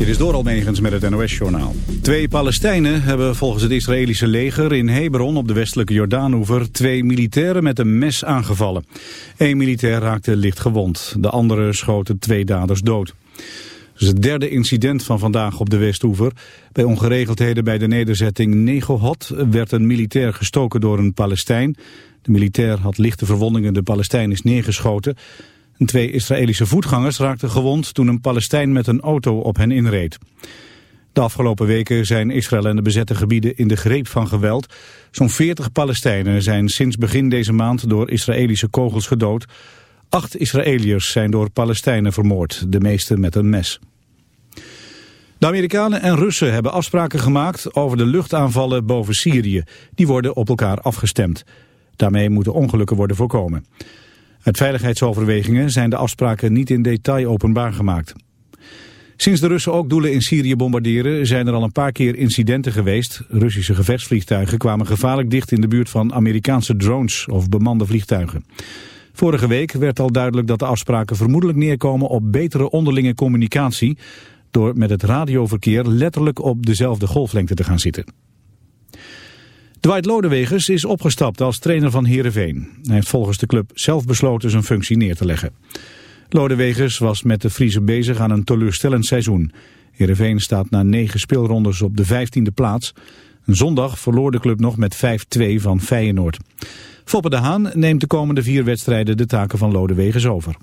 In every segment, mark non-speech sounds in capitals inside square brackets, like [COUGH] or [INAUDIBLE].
Dit is door Almegens met het NOS-journaal. Twee Palestijnen hebben volgens het Israëlische leger in Hebron op de westelijke Jordaanoever twee militairen met een mes aangevallen. Eén militair raakte licht gewond, de andere schoten twee daders dood. Het is het derde incident van vandaag op de Westoever. Bij ongeregeldheden bij de nederzetting Negohot werd een militair gestoken door een Palestijn. De militair had lichte verwondingen, de Palestijn is neergeschoten. Twee Israëlische voetgangers raakten gewond toen een Palestijn met een auto op hen inreed. De afgelopen weken zijn Israël en de bezette gebieden in de greep van geweld. Zo'n 40 Palestijnen zijn sinds begin deze maand door Israëlische kogels gedood. Acht Israëliërs zijn door Palestijnen vermoord, de meeste met een mes. De Amerikanen en Russen hebben afspraken gemaakt over de luchtaanvallen boven Syrië. Die worden op elkaar afgestemd. Daarmee moeten ongelukken worden voorkomen. Uit veiligheidsoverwegingen zijn de afspraken niet in detail openbaar gemaakt. Sinds de Russen ook doelen in Syrië bombarderen zijn er al een paar keer incidenten geweest. Russische gevechtsvliegtuigen kwamen gevaarlijk dicht in de buurt van Amerikaanse drones of bemande vliegtuigen. Vorige week werd al duidelijk dat de afspraken vermoedelijk neerkomen op betere onderlinge communicatie door met het radioverkeer letterlijk op dezelfde golflengte te gaan zitten. Dwight Lodewegers is opgestapt als trainer van Heerenveen. Hij heeft volgens de club zelf besloten zijn functie neer te leggen. Lodewegers was met de Friese bezig aan een teleurstellend seizoen. Heerenveen staat na negen speelrondes op de vijftiende plaats. Een zondag verloor de club nog met 5-2 van Feyenoord. Foppe de Haan neemt de komende vier wedstrijden de taken van Lodewegers over.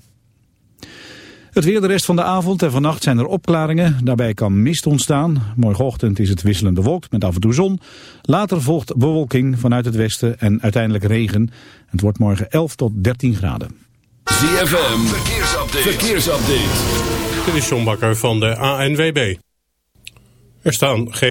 Het weer de rest van de avond en vannacht zijn er opklaringen. Daarbij kan mist ontstaan. Morgenochtend is het wisselende wolk met af en toe zon. Later volgt bewolking vanuit het westen en uiteindelijk regen. Het wordt morgen 11 tot 13 graden. ZFM, verkeersupdate. verkeersupdate. Dit is John Bakker van de ANWB. Er staan geen...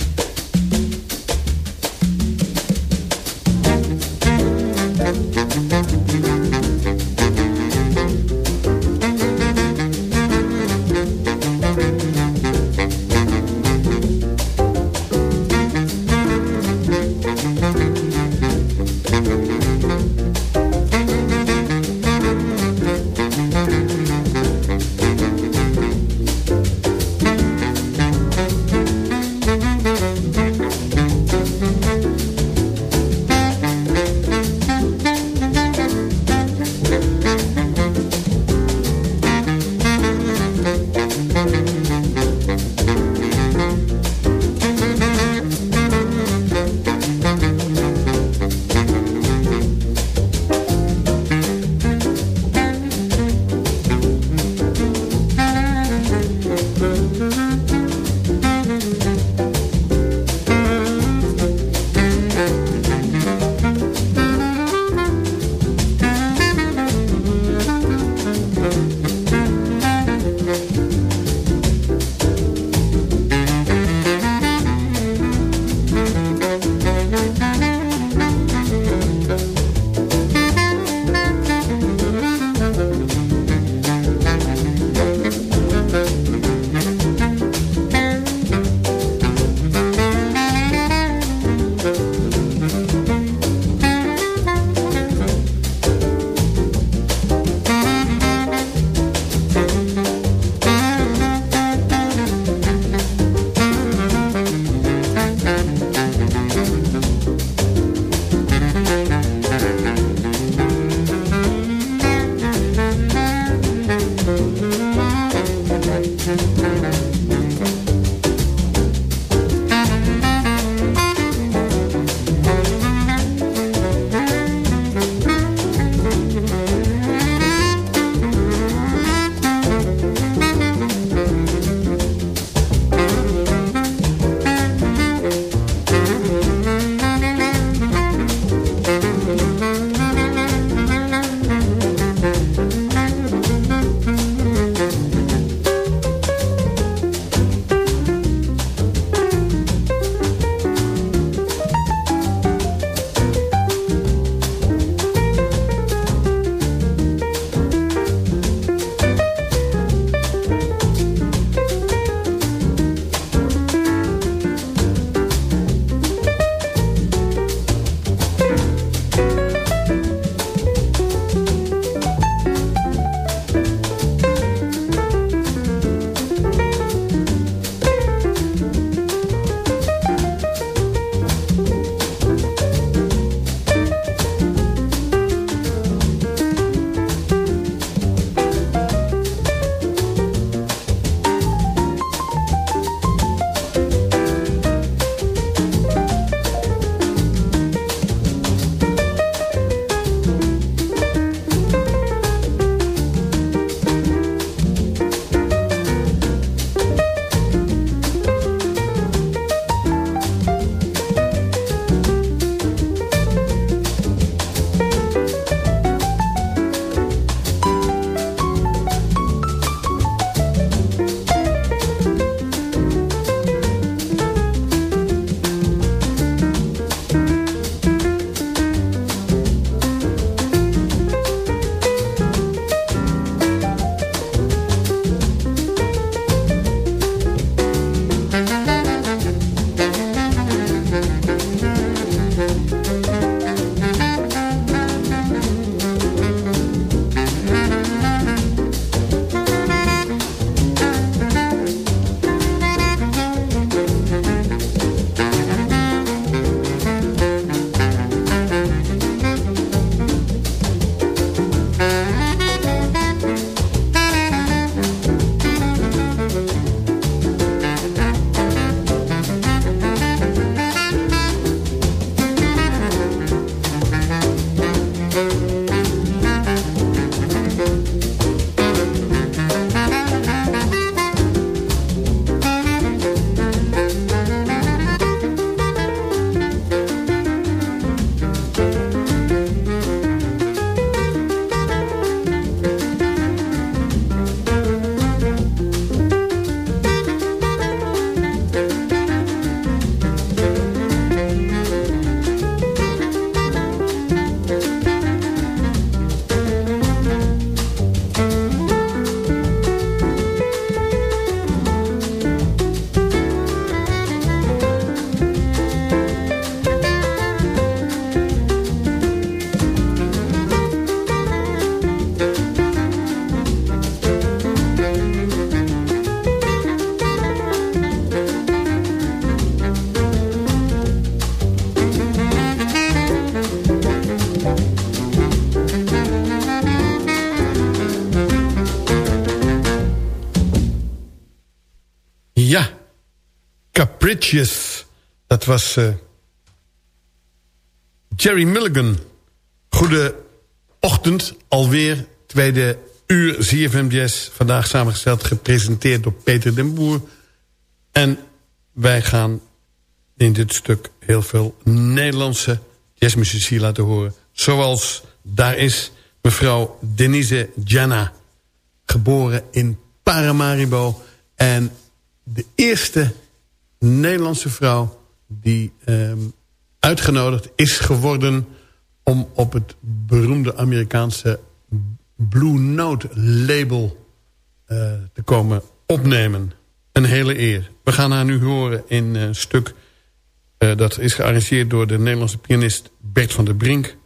Dat was uh, Jerry Milligan. Goede ochtend, alweer tweede uur ZFM Jazz. Vandaag samengesteld, gepresenteerd door Peter den Boer. En wij gaan in dit stuk heel veel Nederlandse jazzmuzici laten horen. Zoals daar is mevrouw Denise Jana. Geboren in Paramaribo. En de eerste Nederlandse vrouw die um, uitgenodigd is geworden... om op het beroemde Amerikaanse Blue Note label uh, te komen opnemen. Een hele eer. We gaan haar nu horen in een stuk... Uh, dat is gearrangeerd door de Nederlandse pianist Bert van der Brink.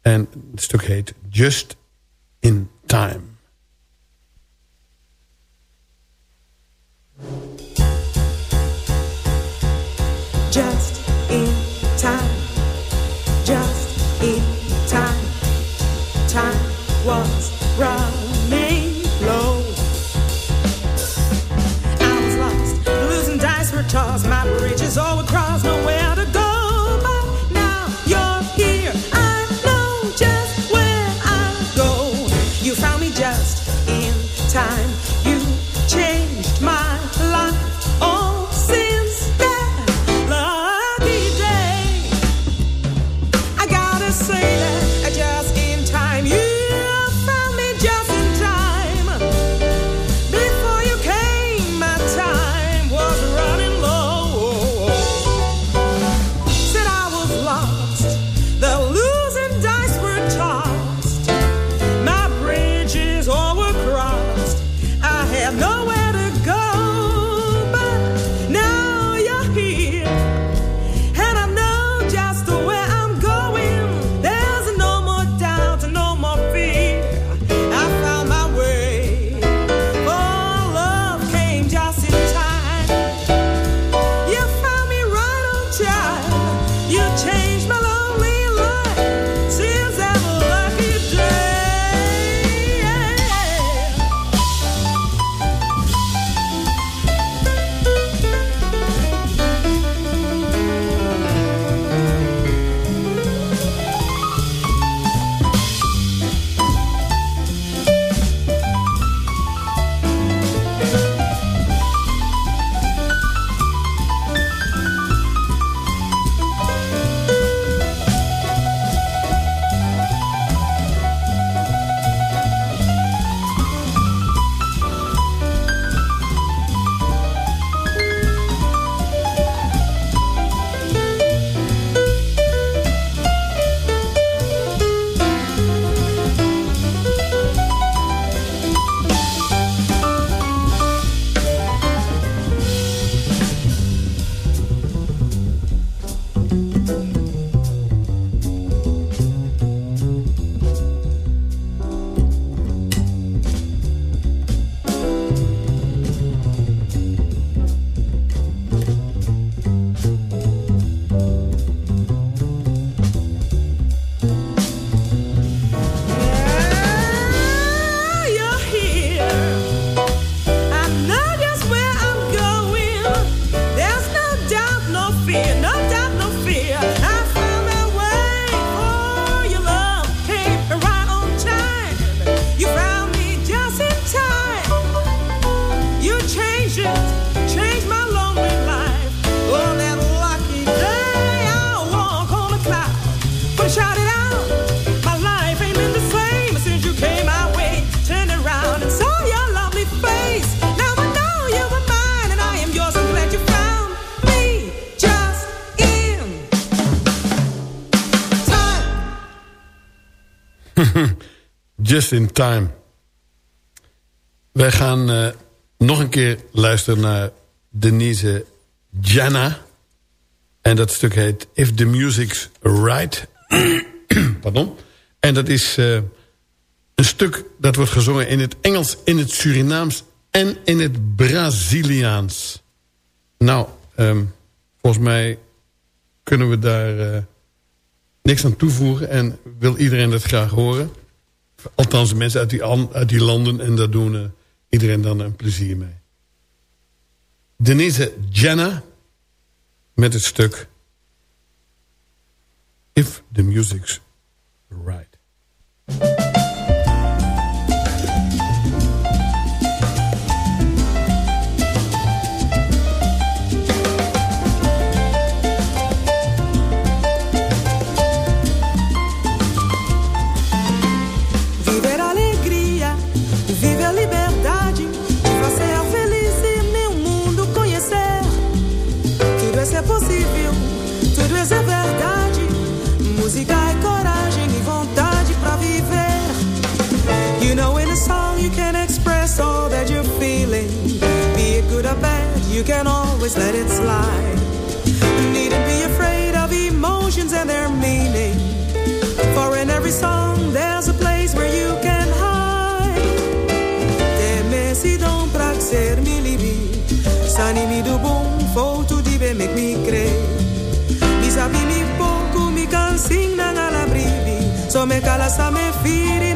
En het stuk heet Just in Time. Just In time. Wij gaan uh, nog een keer luisteren naar Denise Jana. En dat stuk heet If the Music's Right. [CLEARS THROAT] Pardon. En dat is uh, een stuk dat wordt gezongen in het Engels, in het Surinaams en in het Braziliaans. Nou, um, volgens mij kunnen we daar uh, niks aan toevoegen. En wil iedereen dat graag horen. Althans, mensen uit die, uit die landen. En daar doen eh, iedereen dan een plezier mee. Denise Jenna met het stuk If the Music's Right. Kala sa me firi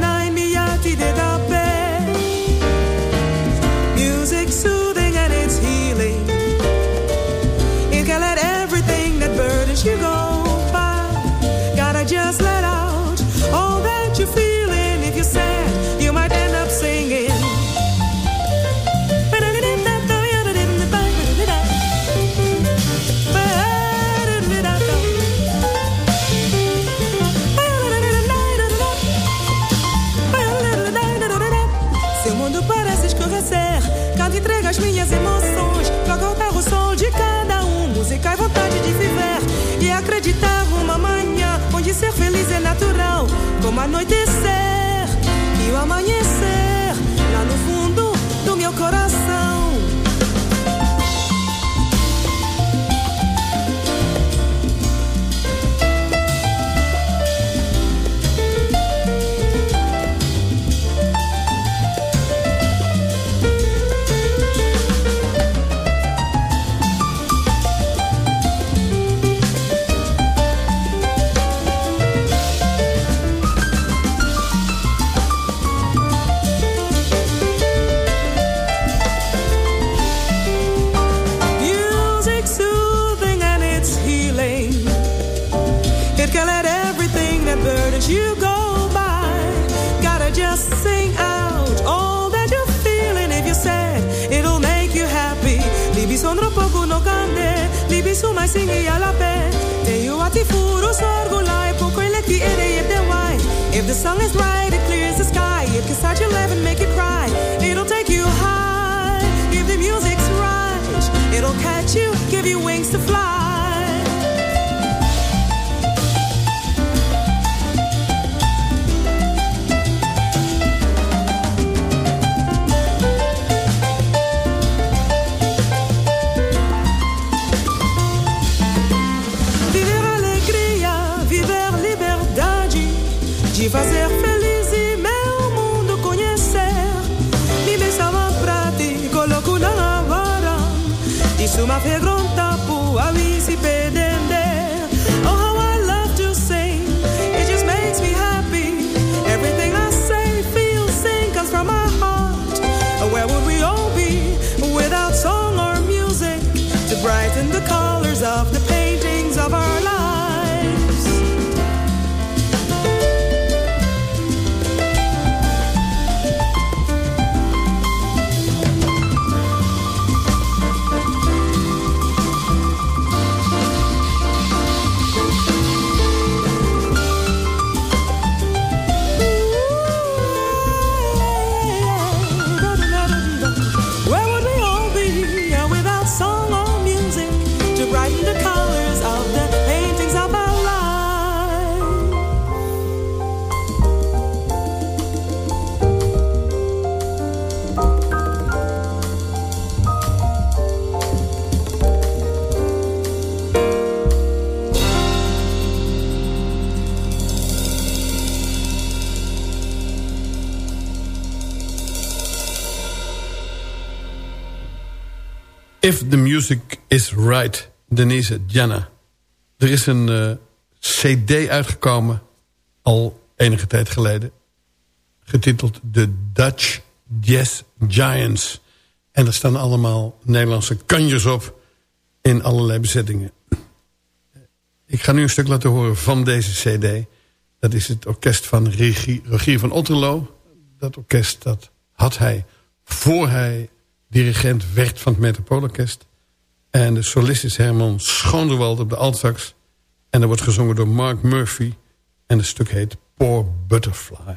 anoitecer. If the Music is Right, Denise Jana. Er is een eh, cd uitgekomen, al enige tijd geleden... getiteld The Dutch Jazz Giants. En er staan allemaal Nederlandse kanjers op in allerlei bezettingen. Ik ga nu een stuk laten horen van deze cd. Dat is het orkest van Regier van Otterlo. Dat orkest dat had hij voor hij dirigent werd van het Metropoolorkest. En de solist is Herman Schoonderwald op de altsax. En dat wordt gezongen door Mark Murphy. En het stuk heet Poor Butterfly.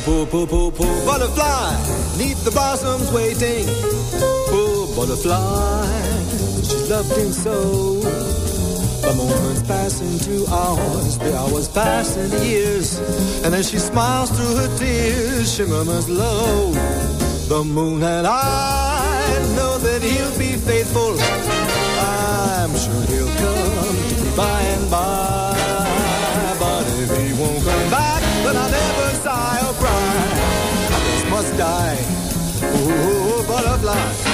Poor butterfly, neath the blossoms waiting. Butterfly, she loved him so. The moments pass into hours, the hours pass into years. And as she smiles through her tears, she murmurs low. The moon and I know that he'll be faithful. I'm sure he'll come by and by. But if he won't come back, then I'll never sigh or cry. I just must die. Oh, butterfly.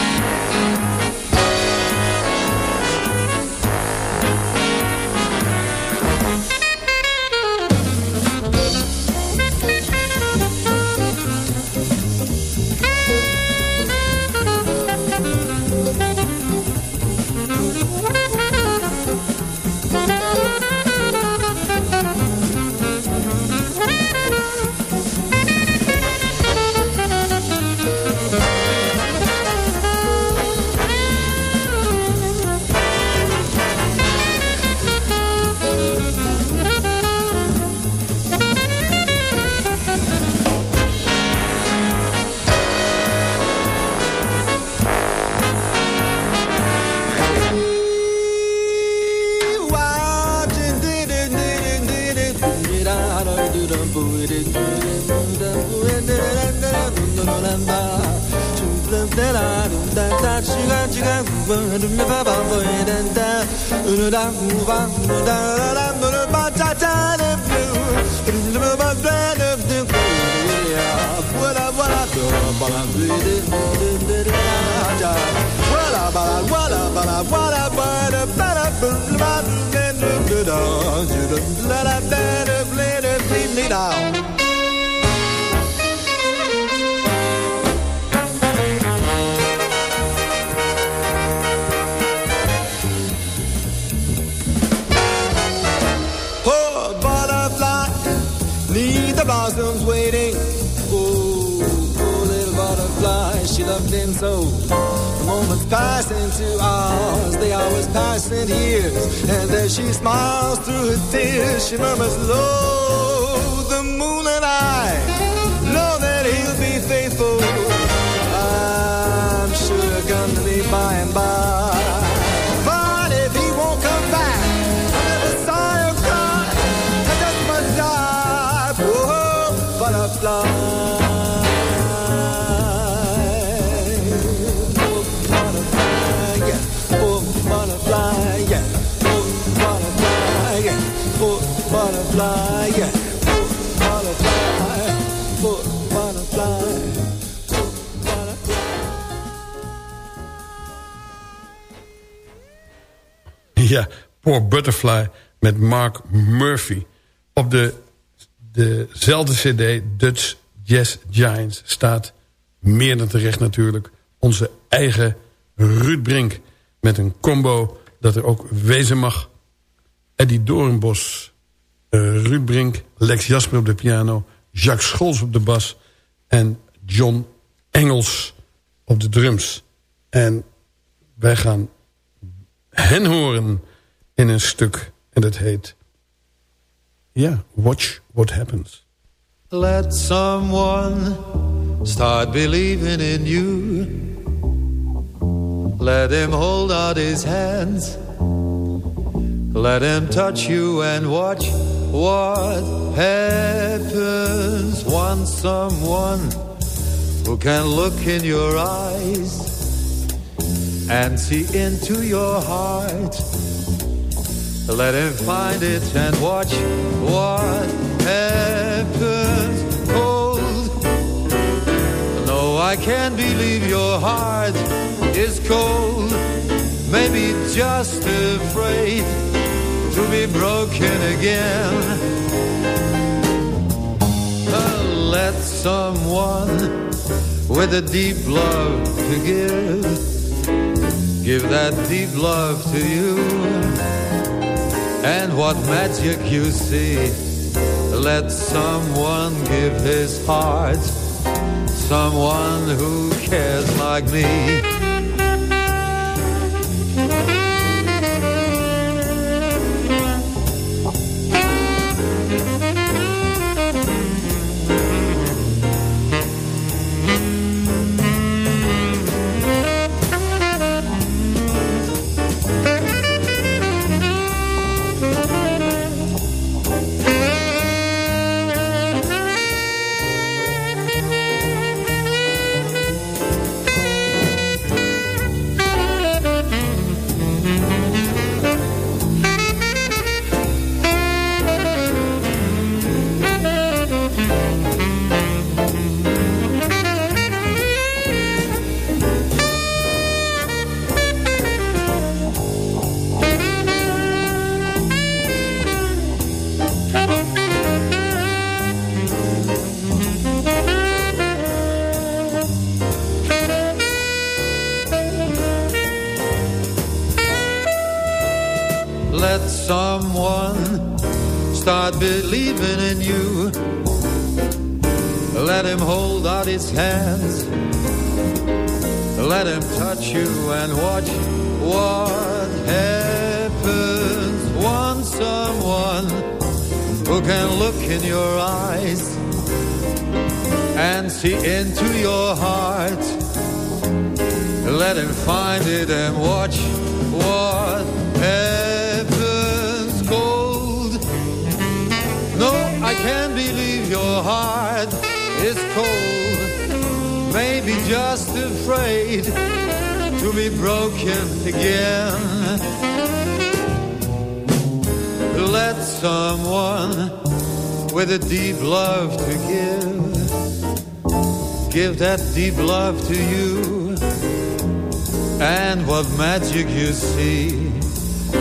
Down. So. The moments pass into hours, the hours pass into years. And as she smiles through her tears, she murmurs low, Poor Butterfly met Mark Murphy. Op de, dezelfde cd, Dutch Jazz Giants, staat meer dan terecht natuurlijk... onze eigen Ruud Brink met een combo dat er ook wezen mag. Eddie Doornbos, eh, Ruud Brink, Lex Jasper op de piano... Jacques Scholz op de bas en John Engels op de drums. En wij gaan hen horen in een stuk. En dat heet... Ja, Watch What Happens. Let someone start believing in you. Let him hold out his hands. Let him touch you and watch what happens. Want someone who can look in your eyes and see into your heart. Let him find it and watch what happens. Cold. No, I can't believe your heart is cold. Maybe just afraid to be broken again. Let someone with a deep love to give give that deep love to you and what magic you see let someone give his heart. Someone who cares like me believing in you. Let him hold out his hands. Let him touch you and watch what happens Want someone who can look in your eyes and see into your heart. Let him find it and watch what can believe your heart is cold. Maybe just afraid to be broken again. Let someone with a deep love to give, give that deep love to you. And what magic you see,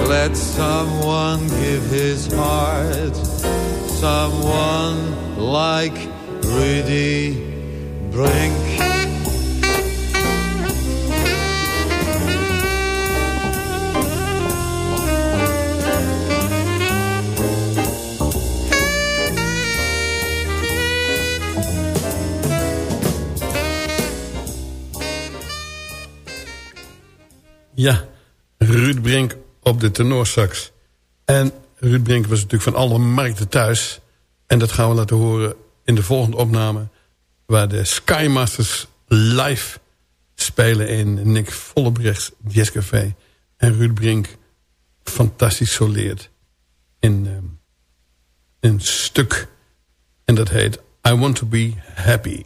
let someone give his heart Someone like Rudy Brink. Ja, Ruud Brink op de tenorsax. En Ruud Brink was natuurlijk van alle markten thuis. En dat gaan we laten horen in de volgende opname... waar de Skymasters live spelen in Nick Vollebrechts Jazzcafé. En Ruud Brink fantastisch soleert in ehm, een stuk. En dat heet I Want To Be Happy.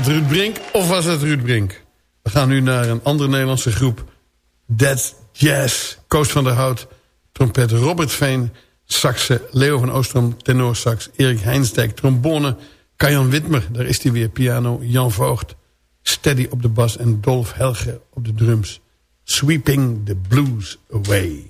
Het Ruud Brink of was het Ruud Brink? We gaan nu naar een andere Nederlandse groep. Dead Jazz. Koos van der Hout. Trompet Robert Veen. Saxe Leo van Oostrom. Sax Erik Heinsdijk. Trombone Kajan Witmer. Daar is hij weer. Piano Jan Voogd. Steady op de bas. En Dolf Helge op de drums. Sweeping the Blues Away.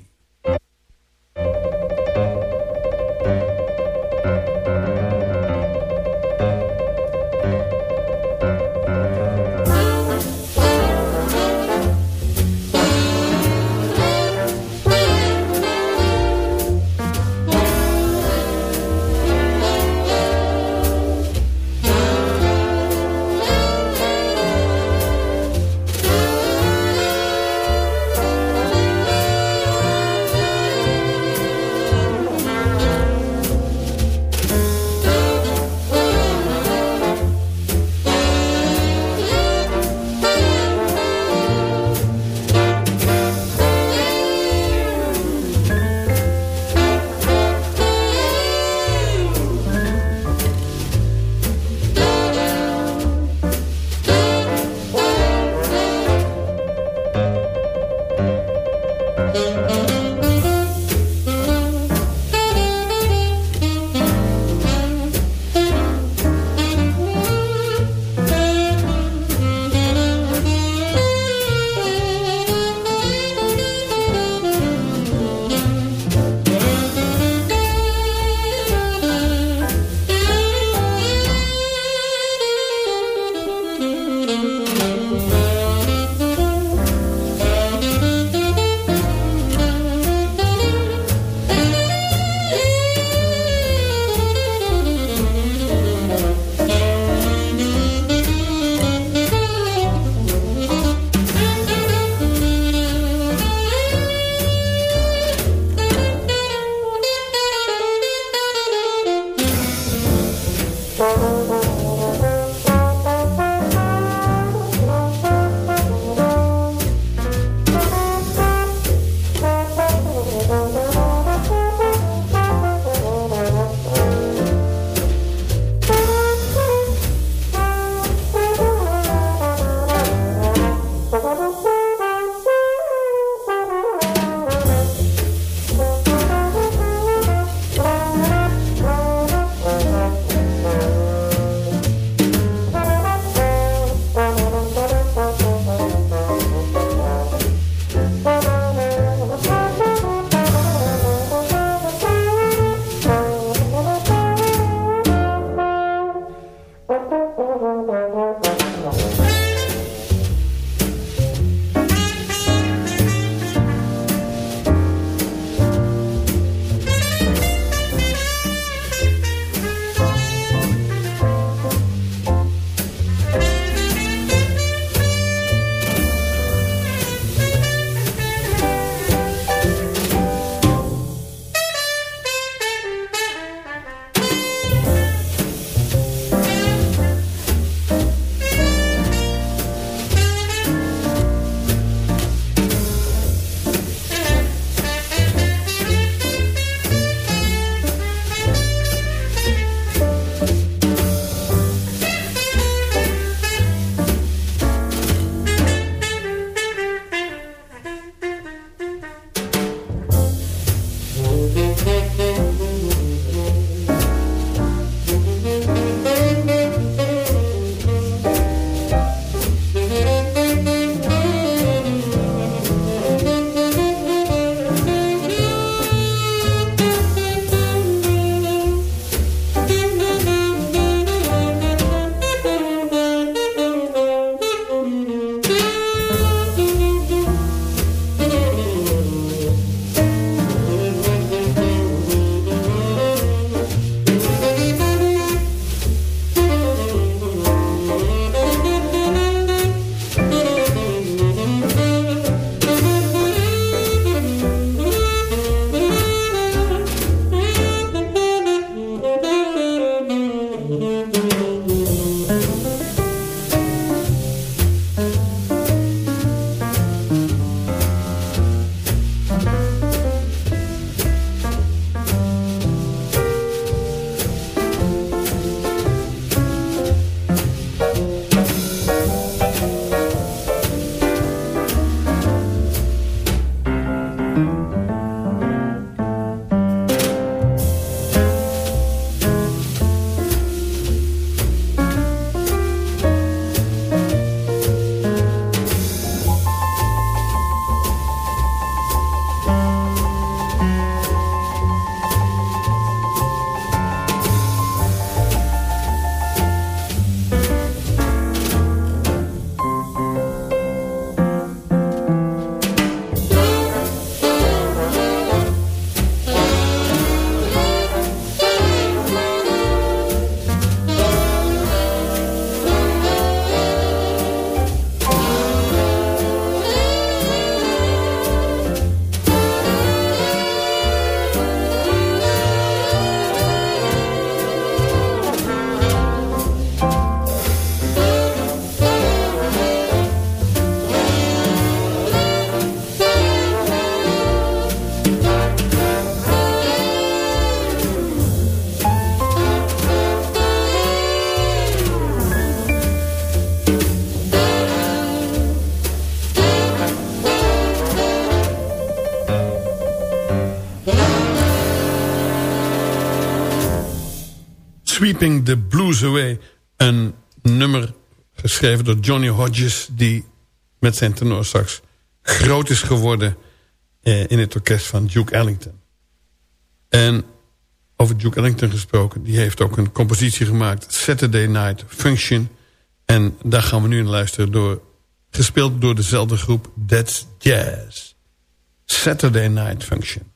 Sweeping the Blues Away. Een nummer geschreven door Johnny Hodges... die met zijn tenorsax groot is geworden... Eh, in het orkest van Duke Ellington. En over Duke Ellington gesproken... die heeft ook een compositie gemaakt... Saturday Night Function. En daar gaan we nu naar luisteren... Door, gespeeld door dezelfde groep That's Jazz. Saturday Night Function.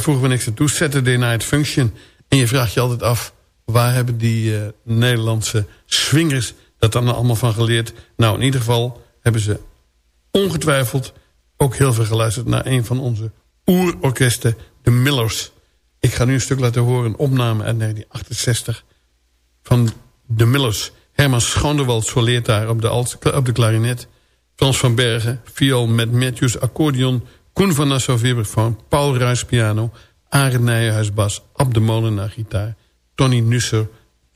Daar voegen we niks aan toe. Saturday Night Function. En je vraagt je altijd af... waar hebben die uh, Nederlandse swingers dat dan allemaal van geleerd? Nou, in ieder geval hebben ze ongetwijfeld... ook heel veel geluisterd naar een van onze oerorkesten, de Millers. Ik ga nu een stuk laten horen, een opname uit 1968... van de Millers. Herman Schoonderwald soleert daar op de, alt, op de klarinet... Frans van Bergen, viool met Matthews accordeon... Koen van Nassau vibrafoon, Paul Ruijs piano... Arend Nijenhuis bas, Ab de Molenaar gitaar... Tony Nusser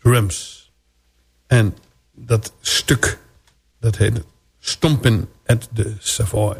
drums. En dat stuk, dat heet Stompen at the Savoy.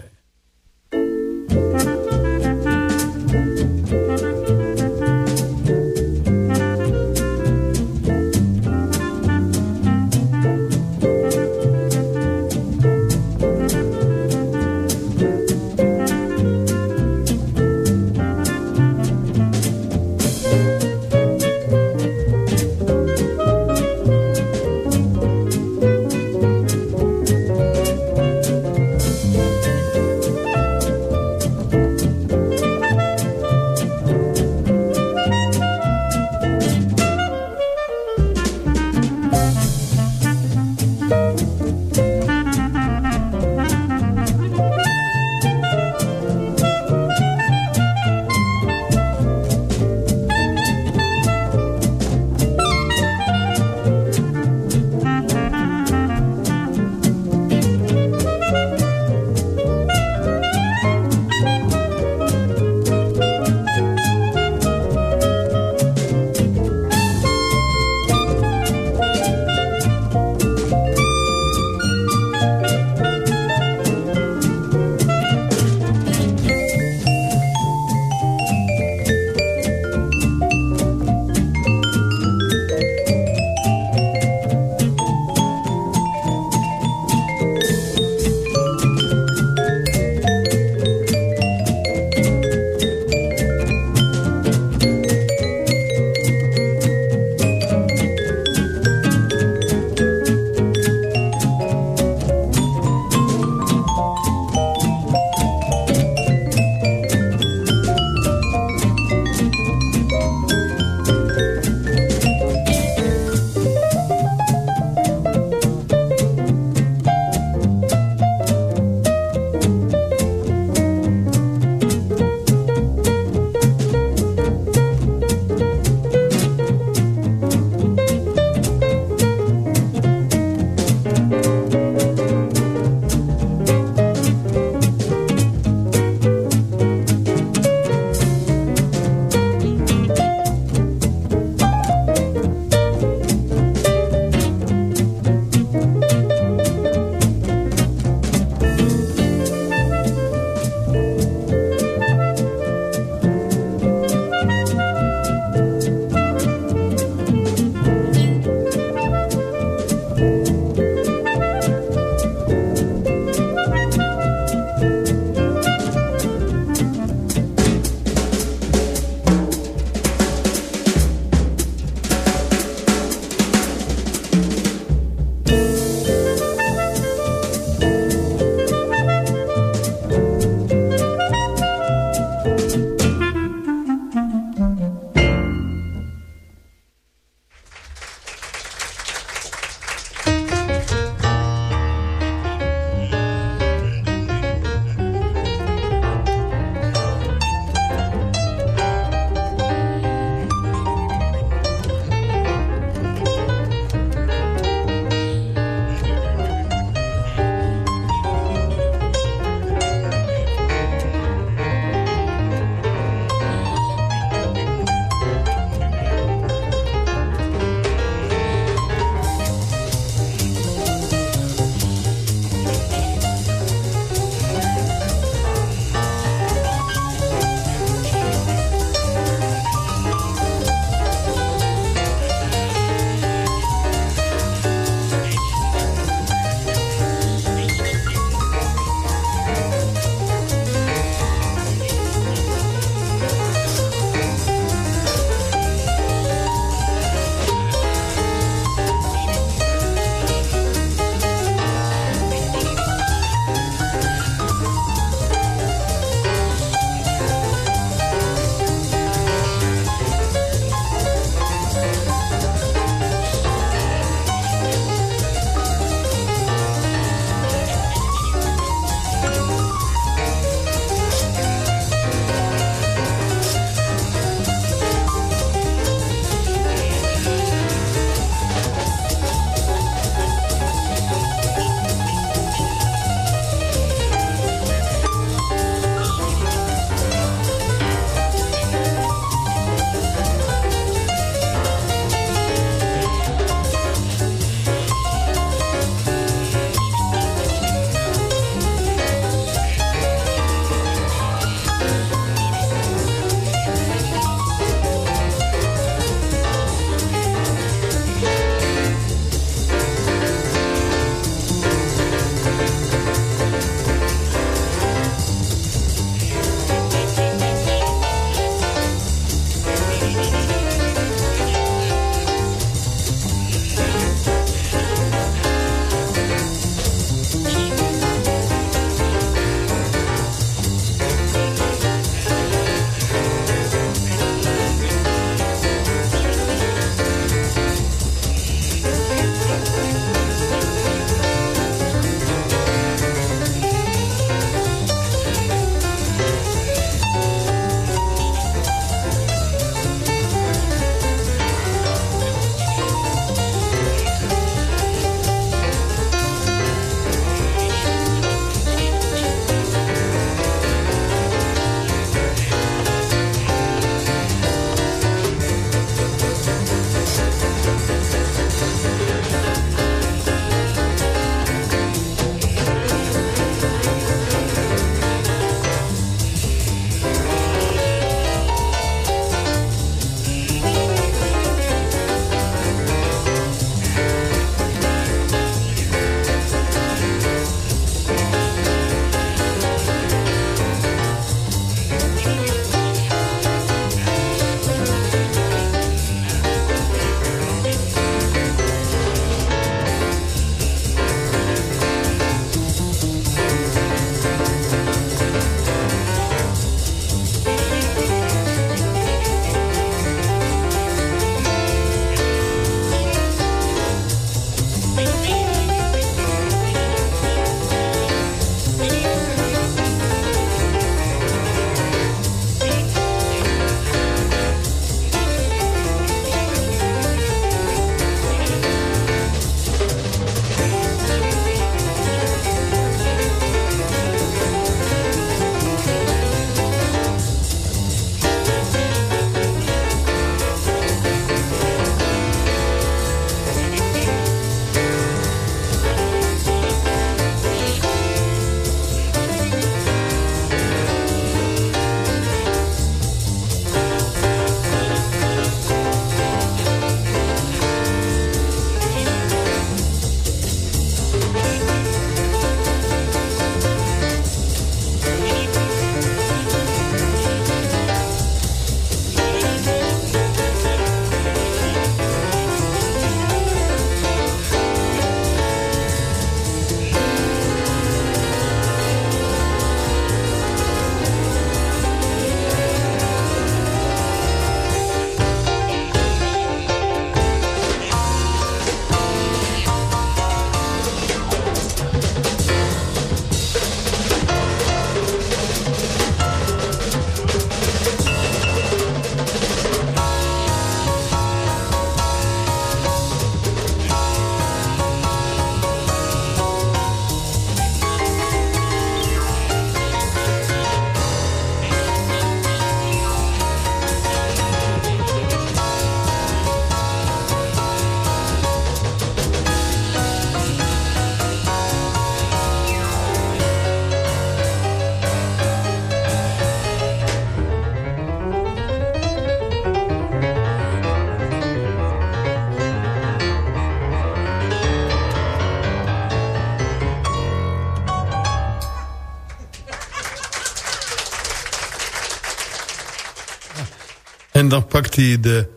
En dan pakt hij de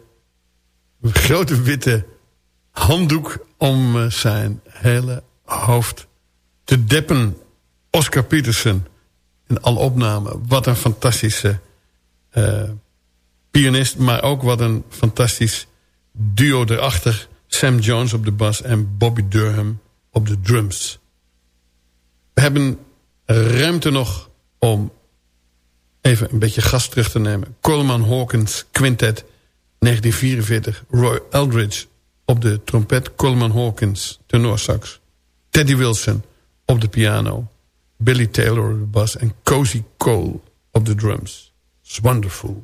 grote witte handdoek om eh, zijn hele hoofd te deppen. Oscar Peterson in alle opnamen. Wat een fantastische uh, pianist, maar ook wat een fantastisch duo erachter. Sam Jones op de bas en Bobby Durham op de drums. We hebben ruimte nog om even een beetje gas terug te nemen. Coleman Hawkins Quintet 1944. Roy Eldridge op de trompet. Coleman Hawkins tenorsax. Teddy Wilson op de piano. Billy Taylor op de bas. En Cozy Cole op de drums. It's wonderful.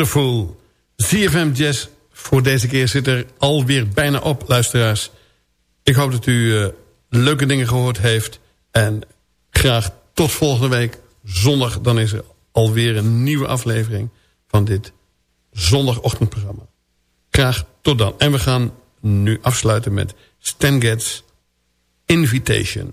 Wonderful. ZFM Jazz voor deze keer zit er alweer bijna op, luisteraars. Ik hoop dat u uh, leuke dingen gehoord heeft. En graag tot volgende week. Zondag, dan is er alweer een nieuwe aflevering van dit zondagochtendprogramma. Graag tot dan. En we gaan nu afsluiten met Stan Getz Invitation.